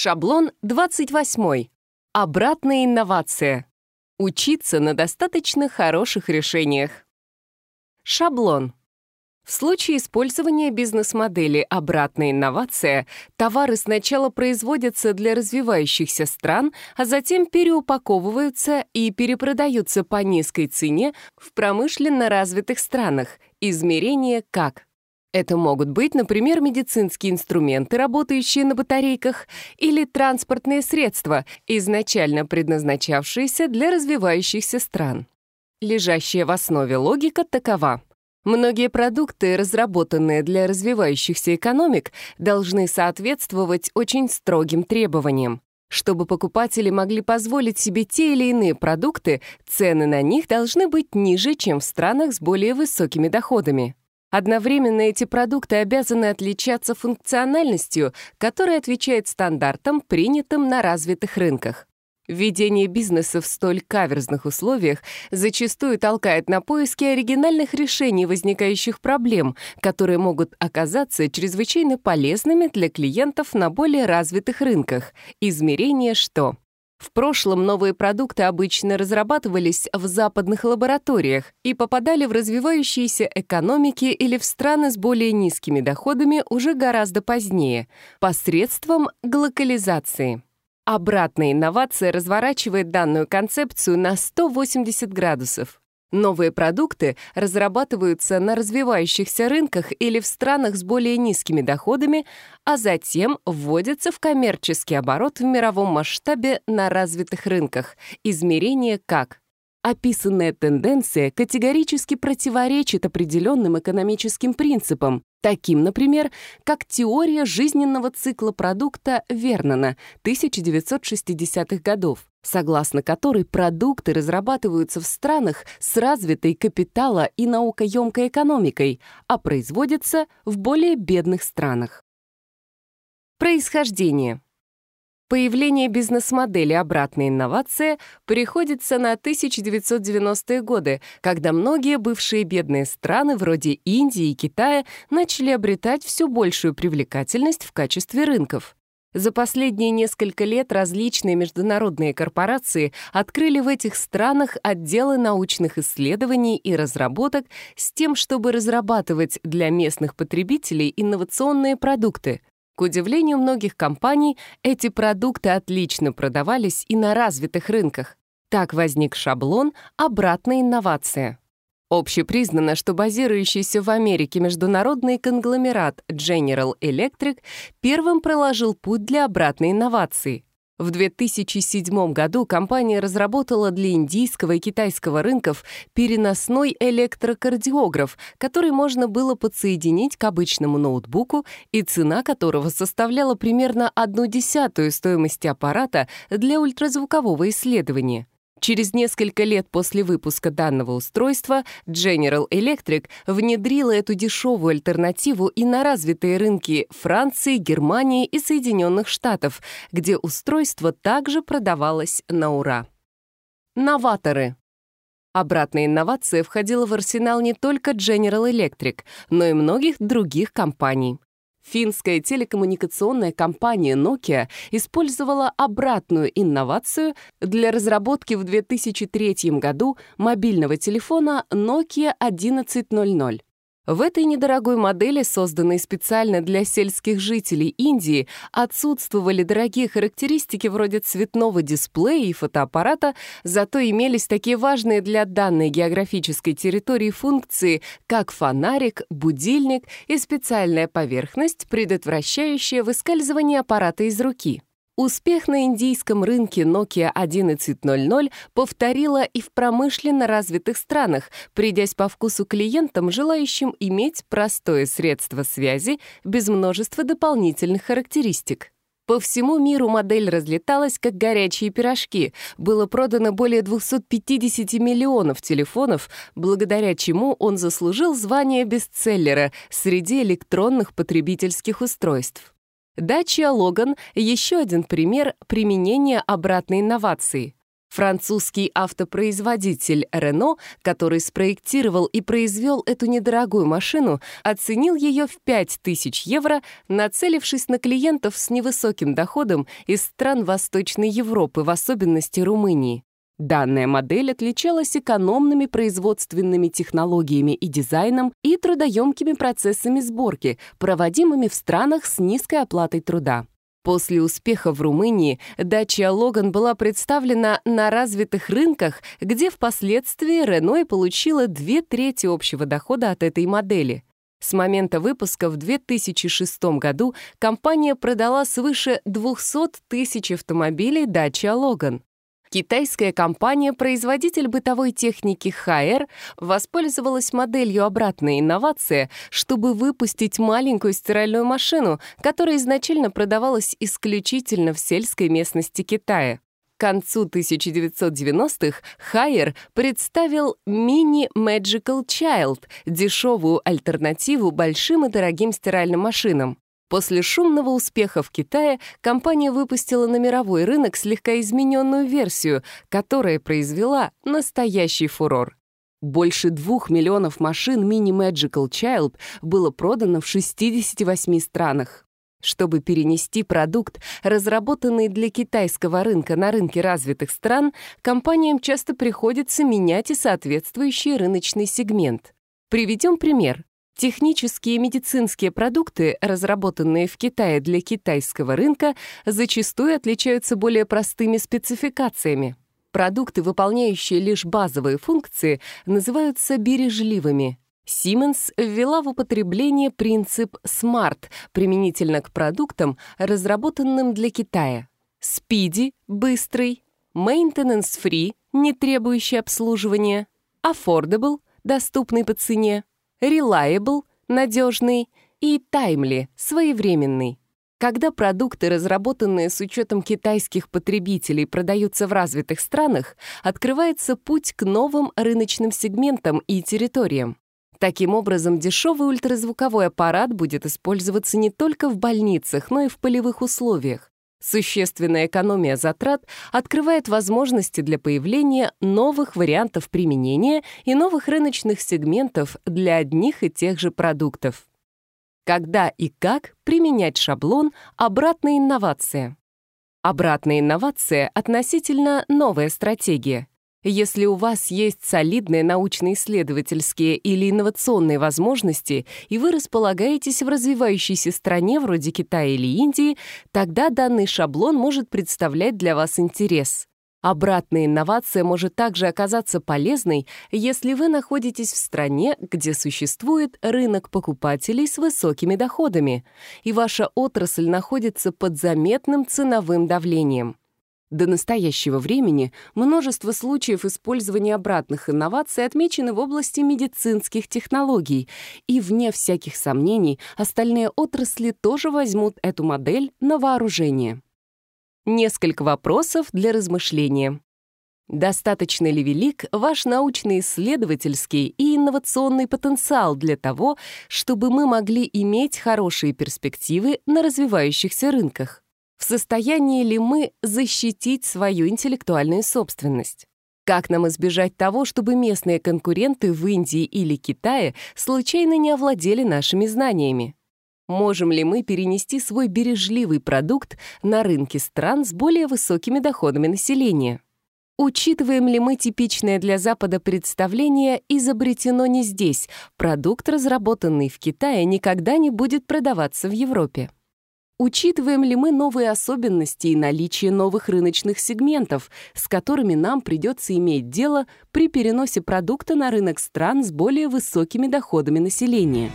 Шаблон 28. Обратная инновация. Учиться на достаточно хороших решениях. Шаблон. В случае использования бизнес-модели «обратная инновация» товары сначала производятся для развивающихся стран, а затем переупаковываются и перепродаются по низкой цене в промышленно развитых странах. Измерение как? Это могут быть, например, медицинские инструменты, работающие на батарейках, или транспортные средства, изначально предназначавшиеся для развивающихся стран. Лежащая в основе логика такова. Многие продукты, разработанные для развивающихся экономик, должны соответствовать очень строгим требованиям. Чтобы покупатели могли позволить себе те или иные продукты, цены на них должны быть ниже, чем в странах с более высокими доходами. Одновременно эти продукты обязаны отличаться функциональностью, которая отвечает стандартам, принятым на развитых рынках. Введение бизнеса в столь каверзных условиях зачастую толкает на поиски оригинальных решений возникающих проблем, которые могут оказаться чрезвычайно полезными для клиентов на более развитых рынках. Измерение «что?». В прошлом новые продукты обычно разрабатывались в западных лабораториях и попадали в развивающиеся экономики или в страны с более низкими доходами уже гораздо позднее, посредством глокализации. Обратная инновация разворачивает данную концепцию на 180 градусов. Новые продукты разрабатываются на развивающихся рынках или в странах с более низкими доходами, а затем вводятся в коммерческий оборот в мировом масштабе на развитых рынках. Измерение как? Описанная тенденция категорически противоречит определенным экономическим принципам, таким, например, как теория жизненного цикла продукта Вернона 1960-х годов согласно которой продукты разрабатываются в странах с развитой капитала и наукоемкой экономикой, а производятся в более бедных странах. Происхождение. Появление бизнес-модели «Обратная инновация» приходится на 1990-е годы, когда многие бывшие бедные страны вроде Индии и Китая начали обретать все большую привлекательность в качестве рынков. За последние несколько лет различные международные корпорации открыли в этих странах отделы научных исследований и разработок с тем, чтобы разрабатывать для местных потребителей инновационные продукты. К удивлению многих компаний, эти продукты отлично продавались и на развитых рынках. Так возник шаблон «Обратная инновация». Общепризнано, что базирующийся в Америке международный конгломерат General Electric первым проложил путь для обратной инновации. В 2007 году компания разработала для индийского и китайского рынков переносной электрокардиограф, который можно было подсоединить к обычному ноутбуку и цена которого составляла примерно одну десятую стоимости аппарата для ультразвукового исследования. Через несколько лет после выпуска данного устройства General Electric внедрила эту дешевую альтернативу и на развитые рынки Франции, Германии и Соединенных Штатов, где устройство также продавалось на ура. Новаторы. Обратная инновация входила в арсенал не только General Electric, но и многих других компаний. Финская телекоммуникационная компания Nokia использовала обратную инновацию для разработки в 2003 году мобильного телефона Nokia 1100. В этой недорогой модели, созданной специально для сельских жителей Индии, отсутствовали дорогие характеристики вроде цветного дисплея и фотоаппарата, зато имелись такие важные для данной географической территории функции, как фонарик, будильник и специальная поверхность, предотвращающая выскальзывание аппарата из руки. Успех на индийском рынке Nokia 11.00 повторила и в промышленно развитых странах, придясь по вкусу клиентам, желающим иметь простое средство связи без множества дополнительных характеристик. По всему миру модель разлеталась, как горячие пирожки. Было продано более 250 миллионов телефонов, благодаря чему он заслужил звание бестселлера среди электронных потребительских устройств. Дача Логан – еще один пример применения обратной инновации. Французский автопроизводитель Рено, который спроектировал и произвел эту недорогую машину, оценил ее в 5000 евро, нацелившись на клиентов с невысоким доходом из стран Восточной Европы, в особенности Румынии. Данная модель отличалась экономными производственными технологиями и дизайном и трудоемкими процессами сборки, проводимыми в странах с низкой оплатой труда. После успеха в Румынии дача Логан была представлена на развитых рынках, где впоследствии Реной получила две трети общего дохода от этой модели. С момента выпуска в 2006 году компания продала свыше 200 тысяч автомобилей дача Логан. Китайская компания-производитель бытовой техники HR воспользовалась моделью обратной инновации, чтобы выпустить маленькую стиральную машину, которая изначально продавалась исключительно в сельской местности Китая. К концу 1990-х Хайер представил Mini Magical Child, дешевую альтернативу большим и дорогим стиральным машинам. После шумного успеха в Китае компания выпустила на мировой рынок слегка измененную версию, которая произвела настоящий фурор. Больше двух миллионов машин Mini Magical Child было продано в 68 странах. Чтобы перенести продукт, разработанный для китайского рынка на рынки развитых стран, компаниям часто приходится менять и соответствующий рыночный сегмент. Приведем пример. Технические медицинские продукты, разработанные в Китае для китайского рынка, зачастую отличаются более простыми спецификациями. Продукты, выполняющие лишь базовые функции, называются бережливыми. Siemens ввела в употребление принцип SMART применительно к продуктам, разработанным для Китая. Speedy — быстрый, maintenance-free — не требующий обслуживания, affordable — доступный по цене, reliable – надежный и timely – своевременный. Когда продукты, разработанные с учетом китайских потребителей, продаются в развитых странах, открывается путь к новым рыночным сегментам и территориям. Таким образом, дешевый ультразвуковой аппарат будет использоваться не только в больницах, но и в полевых условиях. Существенная экономия затрат открывает возможности для появления новых вариантов применения и новых рыночных сегментов для одних и тех же продуктов. Когда и как применять шаблон «Обратная инновация»? Обратная инновация — относительно новая стратегия. Если у вас есть солидные научно-исследовательские или инновационные возможности, и вы располагаетесь в развивающейся стране вроде Китая или Индии, тогда данный шаблон может представлять для вас интерес. Обратная инновация может также оказаться полезной, если вы находитесь в стране, где существует рынок покупателей с высокими доходами, и ваша отрасль находится под заметным ценовым давлением. До настоящего времени множество случаев использования обратных инноваций отмечены в области медицинских технологий, и, вне всяких сомнений, остальные отрасли тоже возьмут эту модель на вооружение. Несколько вопросов для размышления. Достаточно ли велик ваш научно-исследовательский и инновационный потенциал для того, чтобы мы могли иметь хорошие перспективы на развивающихся рынках? в состоянии ли мы защитить свою интеллектуальную собственность. Как нам избежать того, чтобы местные конкуренты в Индии или Китае случайно не овладели нашими знаниями? Можем ли мы перенести свой бережливый продукт на рынки стран с более высокими доходами населения? Учитываем ли мы типичное для Запада представление «изобретено не здесь», продукт, разработанный в Китае, никогда не будет продаваться в Европе? Учитываем ли мы новые особенности и наличие новых рыночных сегментов, с которыми нам придется иметь дело при переносе продукта на рынок стран с более высокими доходами населения?